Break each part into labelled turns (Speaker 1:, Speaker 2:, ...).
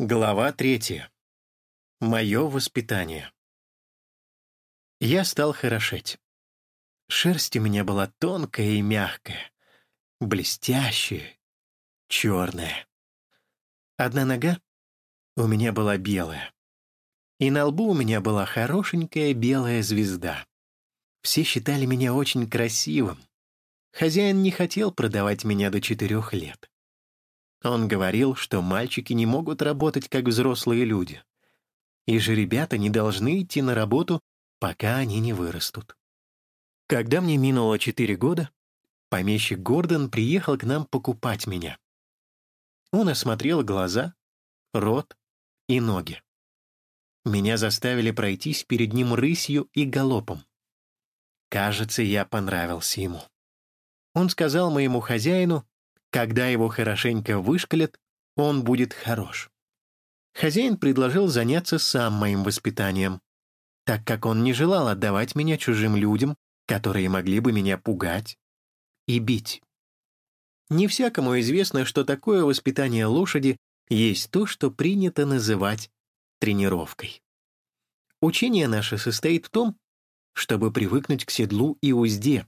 Speaker 1: Глава третья. Мое воспитание. Я стал хорошеть. Шерсть у меня была тонкая и мягкая, блестящая, черная. Одна нога у меня была белая. И на лбу у меня была хорошенькая белая звезда. Все считали меня очень красивым. Хозяин не хотел продавать меня до четырех лет. Он говорил, что мальчики не могут работать как взрослые люди. И же ребята не должны идти на работу, пока они не вырастут. Когда мне минуло четыре года, помещик Гордон приехал к нам покупать меня. Он осмотрел глаза, рот и ноги. Меня заставили пройтись перед ним рысью и галопом. Кажется, я понравился ему. Он сказал моему хозяину, когда его хорошенько вышкалят, он будет хорош. Хозяин предложил заняться сам моим воспитанием, так как он не желал отдавать меня чужим людям, которые могли бы меня пугать и бить. Не всякому известно, что такое воспитание лошади есть то, что принято называть тренировкой. Учение наше состоит в том, чтобы привыкнуть к седлу и узде,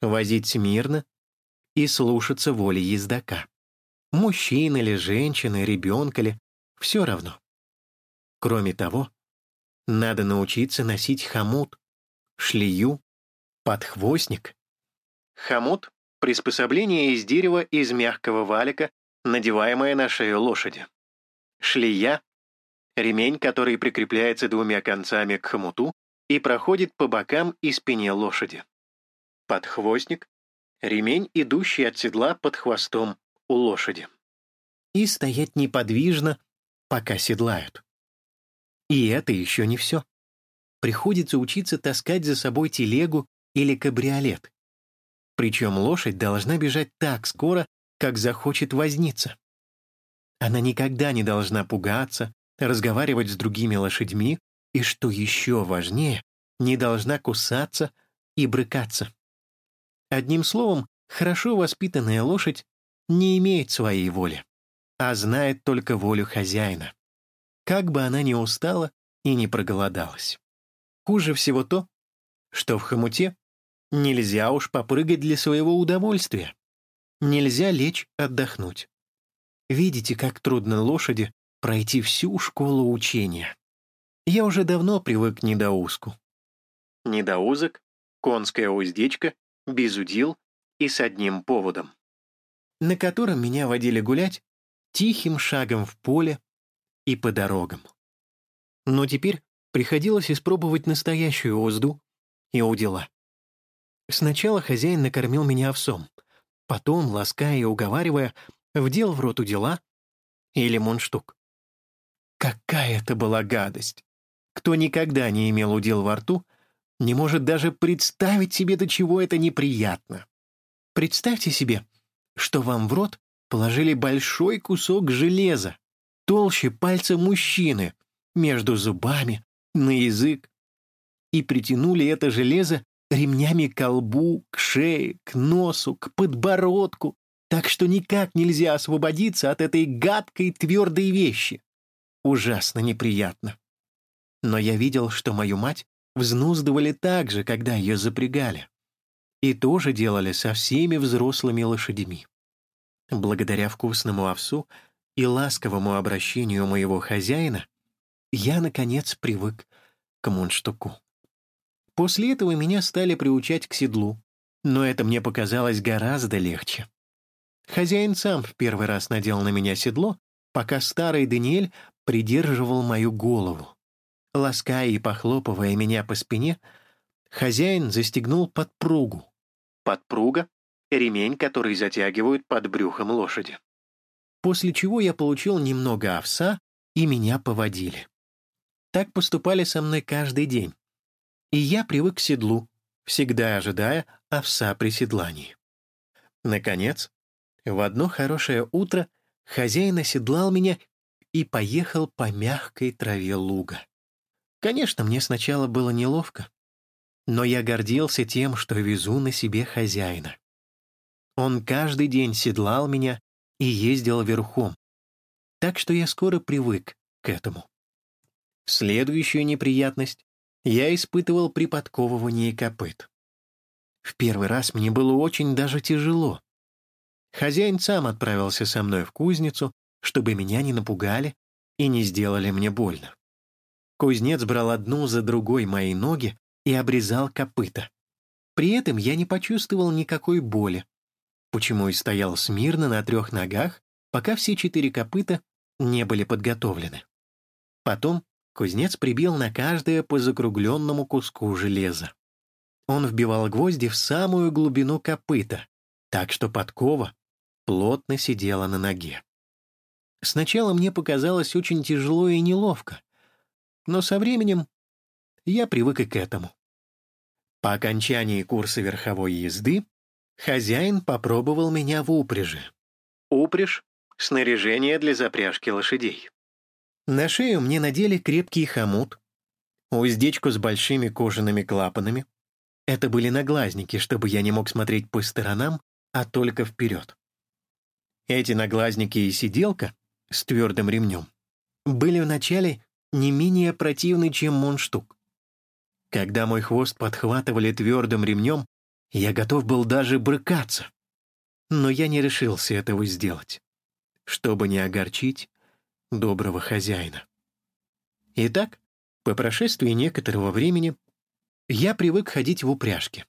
Speaker 1: возить смирно, и слушаться воли ездока. Мужчина ли, женщина, ребенка ли, все равно. Кроме того, надо научиться носить хомут, шлею, подхвостник. Хомут — приспособление из дерева из мягкого валика, надеваемое на шею лошади. Шлея — ремень, который прикрепляется двумя концами к хомуту и проходит по бокам и спине лошади. Подхвостник ремень, идущий от седла под хвостом у лошади. И стоять неподвижно, пока седлают. И это еще не все. Приходится учиться таскать за собой телегу или кабриолет. Причем лошадь должна бежать так скоро, как захочет возниться. Она никогда не должна пугаться, разговаривать с другими лошадьми и, что еще важнее, не должна кусаться и брыкаться. Одним словом, хорошо воспитанная лошадь не имеет своей воли, а знает только волю хозяина. Как бы она ни устала и не проголодалась. Хуже всего то, что в хомуте нельзя уж попрыгать для своего удовольствия. Нельзя лечь отдохнуть. Видите, как трудно лошади пройти всю школу учения. Я уже давно привык к недоузку. Недоузок — конская уздечка без удил и с одним поводом, на котором меня водили гулять тихим шагом в поле и по дорогам. Но теперь приходилось испробовать настоящую узду и удила. Сначала хозяин накормил меня овсом, потом, лаская и уговаривая, вдел в рот удила или мундштук. Какая это была гадость! Кто никогда не имел удил во рту — не может даже представить себе, до чего это неприятно. Представьте себе, что вам в рот положили большой кусок железа, толще пальца мужчины, между зубами, на язык, и притянули это железо ремнями к колбу, к шее, к носу, к подбородку, так что никак нельзя освободиться от этой гадкой твердой вещи. Ужасно неприятно. Но я видел, что мою мать взнуздывали так же, когда ее запрягали. И тоже делали со всеми взрослыми лошадьми. Благодаря вкусному овсу и ласковому обращению моего хозяина я, наконец, привык к мундштуку. После этого меня стали приучать к седлу, но это мне показалось гораздо легче. Хозяин сам в первый раз надел на меня седло, пока старый Даниэль придерживал мою голову. Лаская и похлопывая меня по спине, хозяин застегнул подпругу. Подпруга — ремень, который затягивают под брюхом лошади. После чего я получил немного овса, и меня поводили. Так поступали со мной каждый день. И я привык к седлу, всегда ожидая овса при седлании. Наконец, в одно хорошее утро хозяин оседлал меня и поехал по мягкой траве луга. Конечно, мне сначала было неловко, но я гордился тем, что везу на себе хозяина. Он каждый день седлал меня и ездил верхом. так что я скоро привык к этому. Следующую неприятность я испытывал при подковывании копыт. В первый раз мне было очень даже тяжело. Хозяин сам отправился со мной в кузницу, чтобы меня не напугали и не сделали мне больно. Кузнец брал одну за другой мои ноги и обрезал копыта. При этом я не почувствовал никакой боли, почему и стоял смирно на трех ногах, пока все четыре копыта не были подготовлены. Потом кузнец прибил на каждое по закругленному куску железа. Он вбивал гвозди в самую глубину копыта, так что подкова плотно сидела на ноге. Сначала мне показалось очень тяжело и неловко, но со временем я привык и к этому. По окончании курса верховой езды хозяин попробовал меня в упряжи. Упряжь — снаряжение для запряжки лошадей. На шею мне надели крепкий хомут, уздечку с большими кожаными клапанами. Это были наглазники, чтобы я не мог смотреть по сторонам, а только вперед. Эти наглазники и сиделка с твердым ремнем были вначале не менее противны, чем мундштук. Когда мой хвост подхватывали твердым ремнем, я готов был даже брыкаться. Но я не решился этого сделать, чтобы не огорчить доброго хозяина. Итак, по прошествии некоторого времени я привык ходить в упряжке,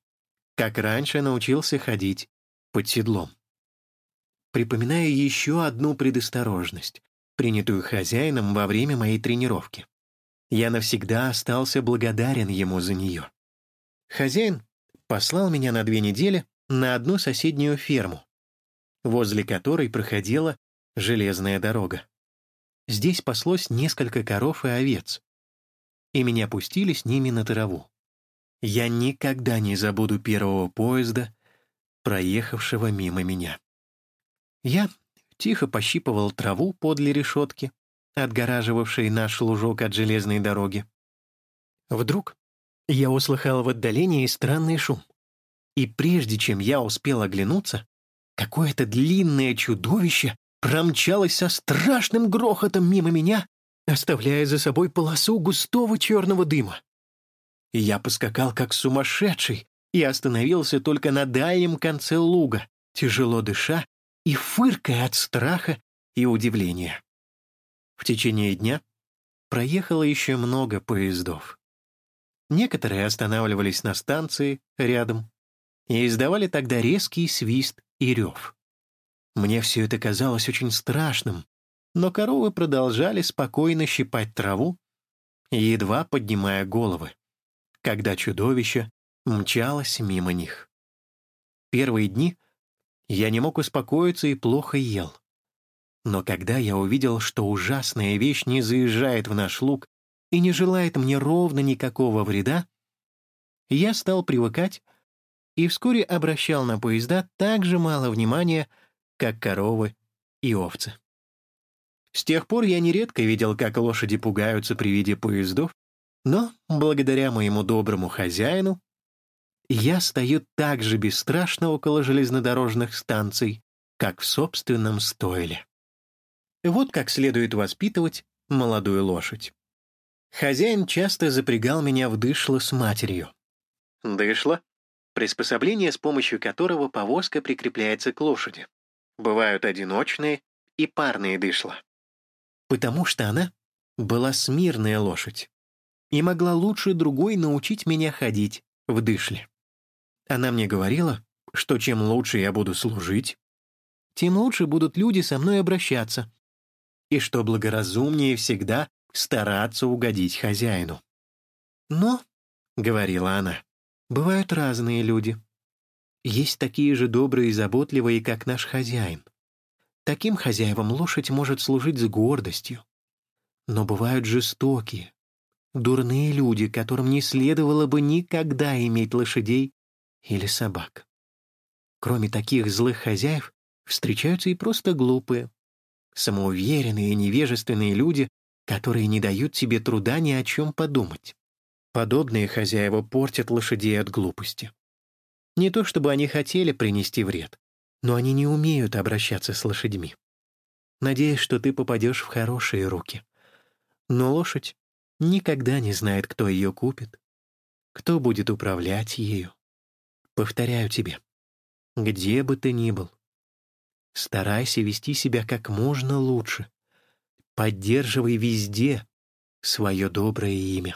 Speaker 1: как раньше научился ходить под седлом. Припоминая еще одну предосторожность, принятую хозяином во время моей тренировки. Я навсегда остался благодарен ему за нее. Хозяин послал меня на две недели на одну соседнюю ферму, возле которой проходила железная дорога. Здесь паслось несколько коров и овец, и меня пустили с ними на траву. Я никогда не забуду первого поезда, проехавшего мимо меня. Я тихо пощипывал траву подле решетки, отгораживавшей наш лужок от железной дороги. Вдруг я услыхал в отдалении странный шум. И прежде чем я успел оглянуться, какое-то длинное чудовище промчалось со страшным грохотом мимо меня, оставляя за собой полосу густого черного дыма. Я поскакал как сумасшедший и остановился только на дальнем конце луга, тяжело дыша и фыркая от страха и удивления. В течение дня проехало еще много поездов. Некоторые останавливались на станции рядом и издавали тогда резкий свист и рев. Мне все это казалось очень страшным, но коровы продолжали спокойно щипать траву, едва поднимая головы, когда чудовище мчалось мимо них. Первые дни я не мог успокоиться и плохо ел. Но когда я увидел, что ужасная вещь не заезжает в наш луг и не желает мне ровно никакого вреда, я стал привыкать и вскоре обращал на поезда так же мало внимания, как коровы и овцы. С тех пор я нередко видел, как лошади пугаются при виде поездов, но, благодаря моему доброму хозяину, я стою так же бесстрашно около железнодорожных станций, как в собственном стойле. Вот как следует воспитывать молодую лошадь. Хозяин часто запрягал меня в дышло с матерью. Дышло — приспособление, с помощью которого повозка прикрепляется к лошади. Бывают одиночные и парные дышла. Потому что она была смирная лошадь и могла лучше другой научить меня ходить в дышле. Она мне говорила, что чем лучше я буду служить, тем лучше будут люди со мной обращаться, и что благоразумнее всегда стараться угодить хозяину. «Но», — говорила она, — «бывают разные люди. Есть такие же добрые и заботливые, как наш хозяин. Таким хозяевам лошадь может служить с гордостью. Но бывают жестокие, дурные люди, которым не следовало бы никогда иметь лошадей или собак. Кроме таких злых хозяев, встречаются и просто глупые, самоуверенные и невежественные люди, которые не дают себе труда ни о чем подумать. Подобные хозяева портят лошадей от глупости. Не то чтобы они хотели принести вред, но они не умеют обращаться с лошадьми. надеясь, что ты попадешь в хорошие руки. Но лошадь никогда не знает, кто ее купит, кто будет управлять ею. Повторяю тебе, где бы ты ни был, старайся вести себя как можно лучше. Поддерживай везде свое доброе имя.